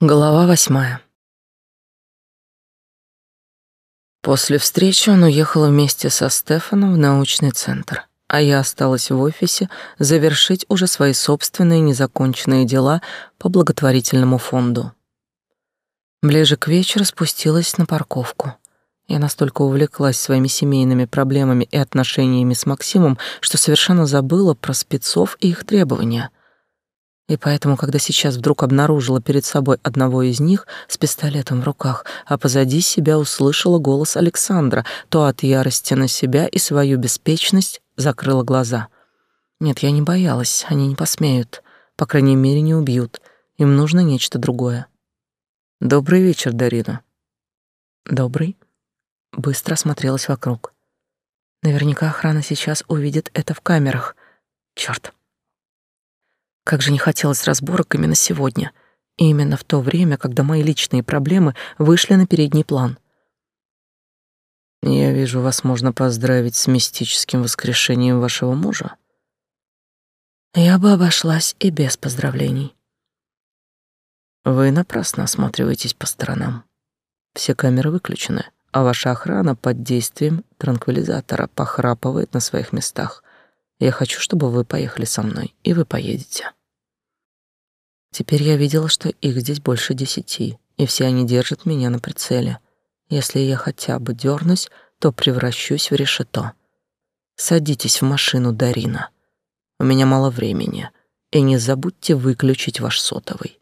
Глава восьмая. После встречи он уехал вместе со Стефаном в научный центр, а я осталась в офисе завершить уже свои собственные незаконченные дела по благотворительному фонду. Ближе к вечеру спустилась на парковку. Я настолько увлеклась своими семейными проблемами и отношениями с Максимом, что совершенно забыла про спецов и их требования — и поэтому, когда сейчас вдруг обнаружила перед собой одного из них с пистолетом в руках, а позади себя услышала голос Александра, то от ярости на себя и свою беспечность закрыла глаза. Нет, я не боялась, они не посмеют, по крайней мере, не убьют. Им нужно нечто другое. Добрый вечер, Дарина. Добрый. Быстро осмотрелась вокруг. Наверняка охрана сейчас увидит это в камерах. Чёрт. Как же не хотелось разборок именно сегодня, именно в то время, когда мои личные проблемы вышли на передний план. Я вижу, вас можно поздравить с мистическим воскрешением вашего мужа. Я бы обошлась и без поздравлений. Вы напрасно осматриваетесь по сторонам. Все камеры выключены, а ваша охрана под действием транквилизатора похрапывает на своих местах. Я хочу, чтобы вы поехали со мной, и вы поедете. Теперь я видела, что их здесь больше десяти, и все они держат меня на прицеле. Если я хотя бы дернусь, то превращусь в решето. Садитесь в машину, Дарина. У меня мало времени, и не забудьте выключить ваш сотовый.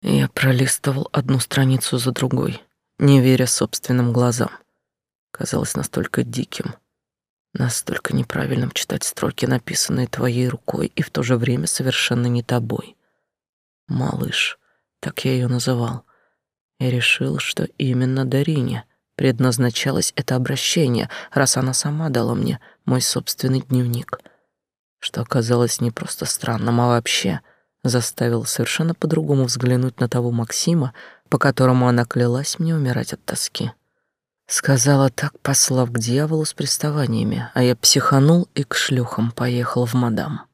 Я пролистывал одну страницу за другой, не веря собственным глазам. Казалось настолько диким, настолько неправильным читать строки, написанные твоей рукой, и в то же время совершенно не тобой. Малыш, так я ее называл. Я решил, что именно Дарине предназначалось это обращение, раз она сама дала мне мой собственный дневник, что оказалось не просто странным, а вообще заставило совершенно по-другому взглянуть на того Максима, по которому она клялась мне умирать от тоски. Сказала так, послав к дьяволу с приставаниями, а я психанул и к шлюхам поехал в мадам.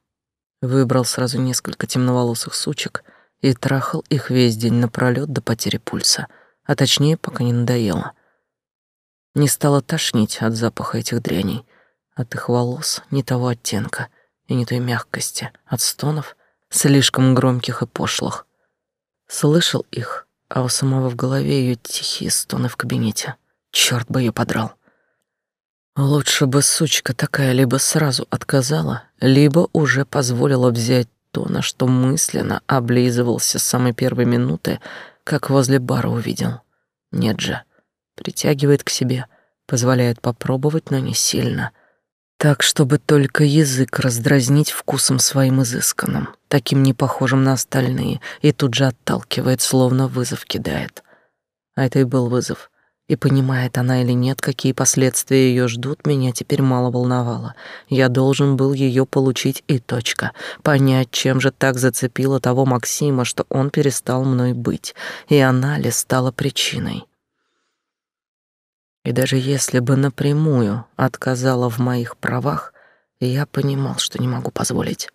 Выбрал сразу несколько темноволосых сучек — и трахал их весь день напролёт до потери пульса, а точнее, пока не надоело. Не стало тошнить от запаха этих дряней, от их волос не того оттенка и не той мягкости, от стонов, слишком громких и пошлых. Слышал их, а у самого в голове ее тихие стоны в кабинете. Черт бы ее подрал. Лучше бы сучка такая либо сразу отказала, либо уже позволила взять то, на что мысленно облизывался с самой первой минуты, как возле бара увидел. Нет же, притягивает к себе, позволяет попробовать, но не сильно. Так, чтобы только язык раздразнить вкусом своим изысканным, таким не похожим на остальные, и тут же отталкивает, словно вызов кидает. А это и был вызов — и понимает она или нет, какие последствия ее ждут, меня теперь мало волновало. Я должен был ее получить и точка. Понять, чем же так зацепило того Максима, что он перестал мной быть, и она ли стала причиной. И даже если бы напрямую отказала в моих правах, я понимал, что не могу позволить.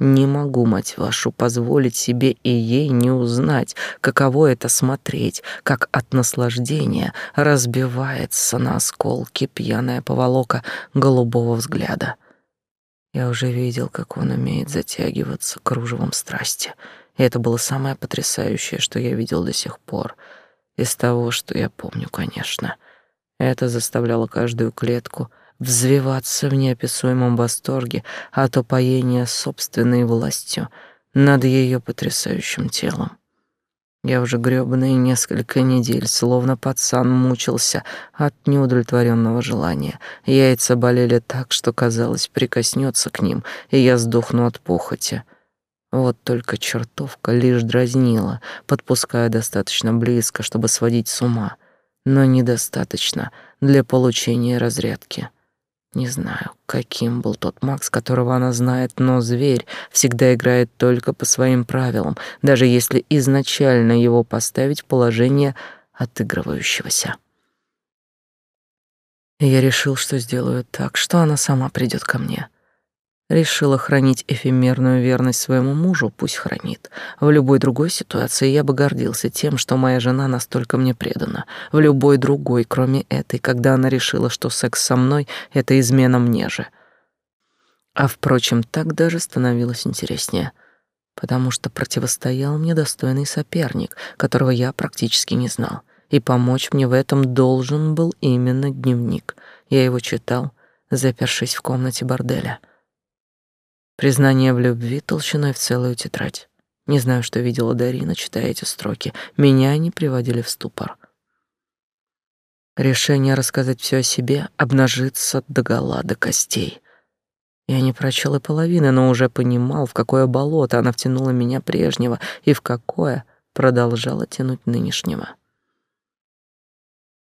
Не могу, мать вашу, позволить себе и ей не узнать, каково это смотреть, как от наслаждения разбивается на осколки пьяная поволока голубого взгляда. Я уже видел, как он умеет затягиваться кружевом страсти, и это было самое потрясающее, что я видел до сих пор, из того, что я помню, конечно. Это заставляло каждую клетку — взвиваться в неописуемом восторге от упоения собственной властью над ее потрясающим телом. Я уже грёбаные несколько недель, словно пацан, мучился от неудовлетворенного желания. Яйца болели так, что, казалось, прикоснется к ним, и я сдохну от похоти. Вот только чертовка лишь дразнила, подпуская достаточно близко, чтобы сводить с ума, но недостаточно для получения разрядки. Не знаю, каким был тот Макс, которого она знает, но зверь всегда играет только по своим правилам, даже если изначально его поставить в положение отыгрывающегося. И я решил, что сделаю так, что она сама придет ко мне. Решила хранить эфемерную верность своему мужу, пусть хранит. В любой другой ситуации я бы гордился тем, что моя жена настолько мне предана. В любой другой, кроме этой, когда она решила, что секс со мной — это измена мне же. А, впрочем, так даже становилось интереснее, потому что противостоял мне достойный соперник, которого я практически не знал. И помочь мне в этом должен был именно дневник. Я его читал, запершись в комнате борделя — Признание в любви толщиной в целую тетрадь. Не знаю, что видела Дарина, читая эти строки. Меня они приводили в ступор. Решение рассказать все о себе, обнажиться догола до костей. Я не прочел и половины, но уже понимал, в какое болото она втянула меня прежнего и в какое продолжала тянуть нынешнего.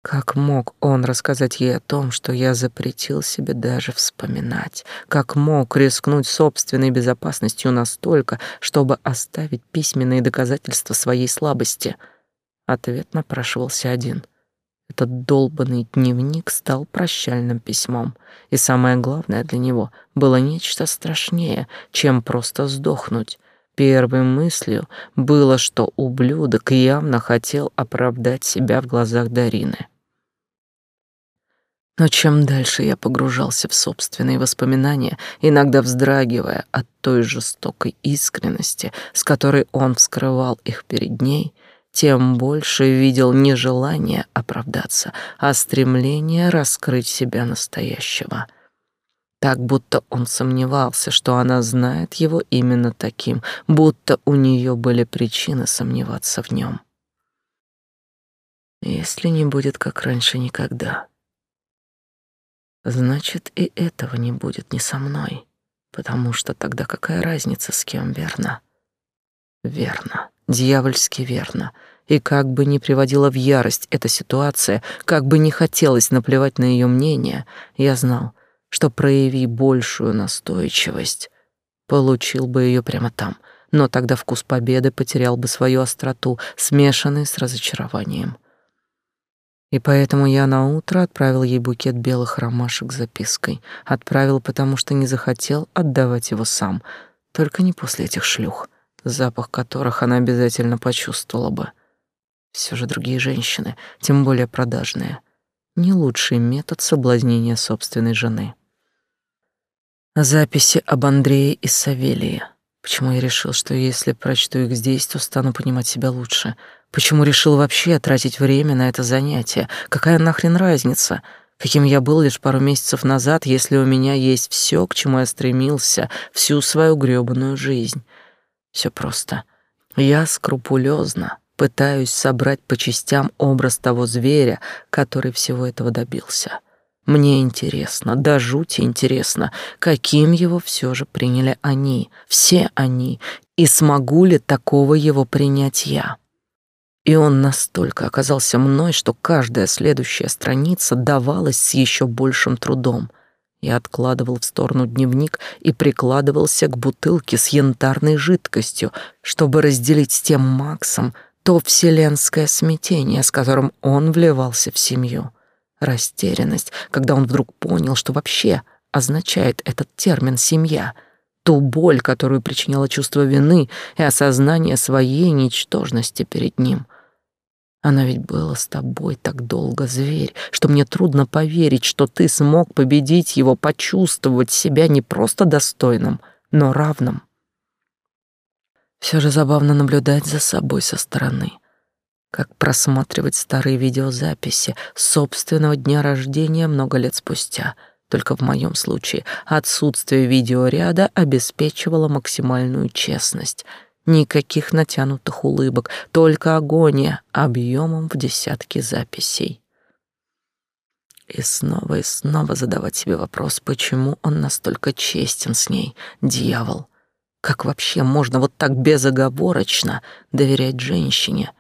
Как мог он рассказать ей о том, что я запретил себе даже вспоминать? Как мог рискнуть собственной безопасностью настолько, чтобы оставить письменные доказательства своей слабости? Ответ напрашивался один. Этот долбанный дневник стал прощальным письмом, и самое главное для него было нечто страшнее, чем просто сдохнуть. Первой мыслью было, что ублюдок явно хотел оправдать себя в глазах Дарины. Но чем дальше я погружался в собственные воспоминания, иногда вздрагивая от той жестокой искренности, с которой он вскрывал их перед ней, тем больше видел не желание оправдаться, а стремление раскрыть себя настоящего. Так будто он сомневался, что она знает его именно таким, будто у нее были причины сомневаться в нем. Если не будет как раньше никогда, Значит, и этого не будет не со мной, потому что тогда какая разница с кем, верно? Верно, дьявольски верно. И как бы ни приводила в ярость эта ситуация, как бы не хотелось наплевать на ее мнение, я знал, что прояви большую настойчивость, получил бы ее прямо там, но тогда вкус победы потерял бы свою остроту, смешанный с разочарованием. И поэтому я на утро отправил ей букет белых ромашек с запиской. Отправил, потому что не захотел отдавать его сам, только не после этих шлюх, запах которых она обязательно почувствовала бы. Все же другие женщины, тем более продажные, не лучший метод соблазнения собственной жены. Записи об Андрее и Савелии. Почему я решил, что если прочту их здесь, то стану понимать себя лучше — Почему решил вообще тратить время на это занятие? Какая нахрен разница? Каким я был лишь пару месяцев назад, если у меня есть все, к чему я стремился всю свою грёбаную жизнь? Все просто. Я скрупулезно пытаюсь собрать по частям образ того зверя, который всего этого добился. Мне интересно, до жути интересно, каким его все же приняли они, все они, и смогу ли такого его принять я. И он настолько оказался мной, что каждая следующая страница давалась с еще большим трудом. Я откладывал в сторону дневник и прикладывался к бутылке с янтарной жидкостью, чтобы разделить с тем Максом то вселенское смятение, с которым он вливался в семью. Растерянность, когда он вдруг понял, что вообще означает этот термин «семья», ту боль, которую причиняло чувство вины и осознание своей ничтожности перед ним. Она ведь была с тобой так долго, зверь, что мне трудно поверить, что ты смог победить его, почувствовать себя не просто достойным, но равным. Все же забавно наблюдать за собой со стороны, как просматривать старые видеозаписи собственного дня рождения много лет спустя. Только в моем случае отсутствие видеоряда обеспечивало максимальную честность — Никаких натянутых улыбок, только агония объемом в десятки записей. И снова и снова задавать себе вопрос, почему он настолько честен с ней, дьявол. Как вообще можно вот так безоговорочно доверять женщине?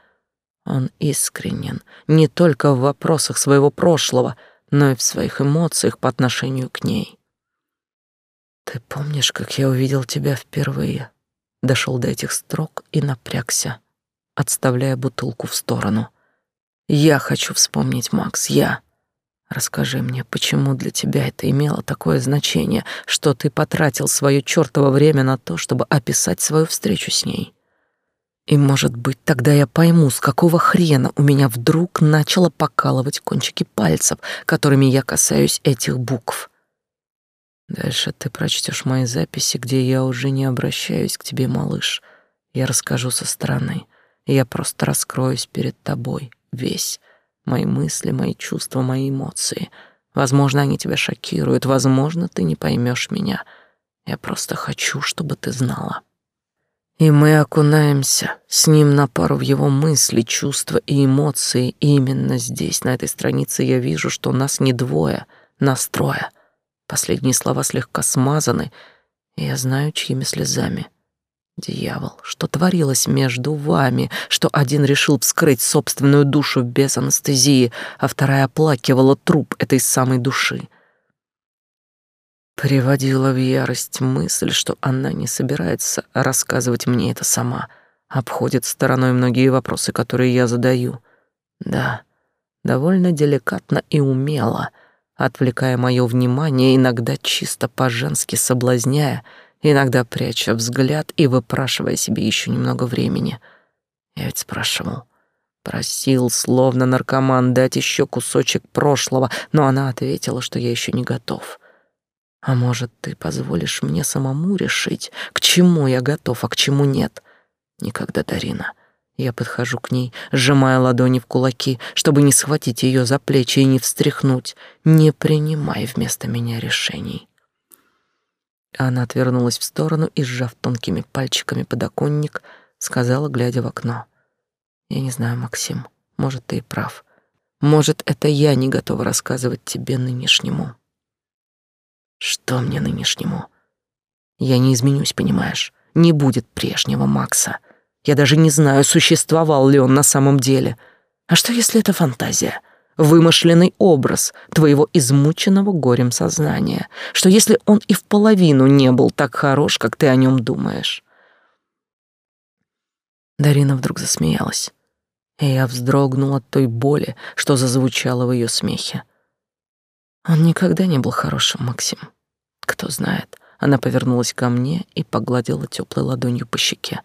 Он искренен не только в вопросах своего прошлого, но и в своих эмоциях по отношению к ней. Ты помнишь, как я увидел тебя впервые? Дошел до этих строк и напрягся, отставляя бутылку в сторону. Я хочу вспомнить, Макс, я. Расскажи мне, почему для тебя это имело такое значение, что ты потратил свое чёртово время на то, чтобы описать свою встречу с ней? И, может быть, тогда я пойму, с какого хрена у меня вдруг начало покалывать кончики пальцев, которыми я касаюсь этих букв. Дальше ты прочтешь мои записи, где я уже не обращаюсь к тебе, малыш. Я расскажу со стороны. Я просто раскроюсь перед тобой весь. Мои мысли, мои чувства, мои эмоции. Возможно, они тебя шокируют, возможно, ты не поймешь меня. Я просто хочу, чтобы ты знала. И мы окунаемся с ним на пару в его мысли, чувства и эмоции. И именно здесь, на этой странице, я вижу, что нас не двое, нас трое. Последние слова слегка смазаны, и я знаю, чьими слезами. Дьявол, что творилось между вами, что один решил вскрыть собственную душу без анестезии, а вторая оплакивала труп этой самой души. Приводила в ярость мысль, что она не собирается рассказывать мне это сама, обходит стороной многие вопросы, которые я задаю. Да, довольно деликатно и умело, отвлекая мое внимание, иногда чисто по-женски соблазняя, иногда пряча взгляд и выпрашивая себе еще немного времени. Я ведь спрашивал, просил, словно наркоман, дать еще кусочек прошлого, но она ответила, что я еще не готов. А может, ты позволишь мне самому решить, к чему я готов, а к чему нет? Никогда, Дарина. Я подхожу к ней, сжимая ладони в кулаки, чтобы не схватить ее за плечи и не встряхнуть. Не принимай вместо меня решений. Она отвернулась в сторону и, сжав тонкими пальчиками подоконник, сказала, глядя в окно. «Я не знаю, Максим, может, ты и прав. Может, это я не готова рассказывать тебе нынешнему». «Что мне нынешнему?» «Я не изменюсь, понимаешь? Не будет прежнего Макса. Я даже не знаю, существовал ли он на самом деле. А что, если это фантазия?» вымышленный образ твоего измученного горем сознания, что если он и в половину не был так хорош, как ты о нем думаешь. Дарина вдруг засмеялась, и я вздрогнул от той боли, что зазвучало в ее смехе. Он никогда не был хорошим, Максим. Кто знает. Она повернулась ко мне и погладила теплой ладонью по щеке.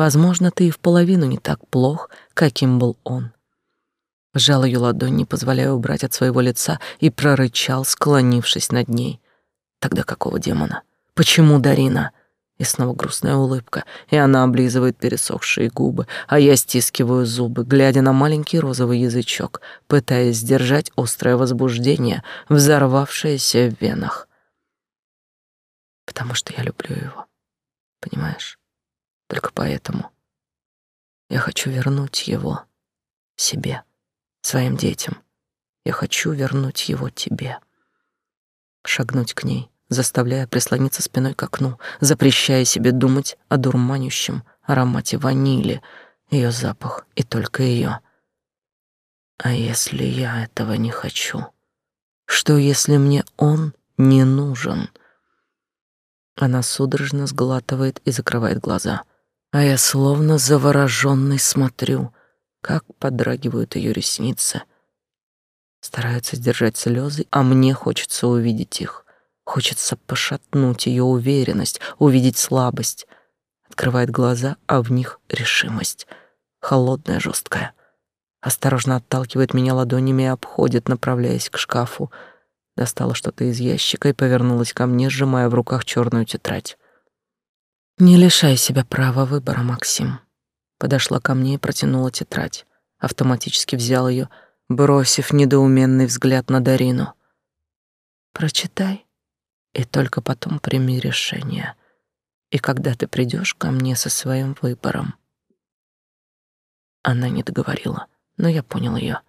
Возможно, ты и в половину не так плох, каким был он. Сжал ее ладонь, не позволяя убрать от своего лица, и прорычал, склонившись над ней. Тогда какого демона? Почему Дарина? И снова грустная улыбка, и она облизывает пересохшие губы, а я стискиваю зубы, глядя на маленький розовый язычок, пытаясь сдержать острое возбуждение, взорвавшееся в венах. Потому что я люблю его, понимаешь? Только поэтому я хочу вернуть его себе своим детям. Я хочу вернуть его тебе. Шагнуть к ней, заставляя прислониться спиной к окну, запрещая себе думать о дурманящем аромате ванили, ее запах и только ее. А если я этого не хочу? Что если мне он не нужен? Она судорожно сглатывает и закрывает глаза, а я словно заворожённый смотрю — как подрагивают ее ресницы. Стараются сдержать слезы, а мне хочется увидеть их. Хочется пошатнуть ее уверенность, увидеть слабость. Открывает глаза, а в них решимость. Холодная, жесткая. Осторожно отталкивает меня ладонями и обходит, направляясь к шкафу. Достала что-то из ящика и повернулась ко мне, сжимая в руках черную тетрадь. Не лишай себя права выбора, Максим подошла ко мне и протянула тетрадь. Автоматически взял ее, бросив недоуменный взгляд на Дарину. Прочитай, и только потом прими решение. И когда ты придешь ко мне со своим выбором. Она не договорила, но я понял ее.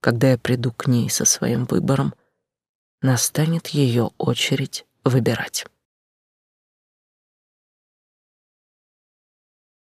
Когда я приду к ней со своим выбором, настанет ее очередь выбирать.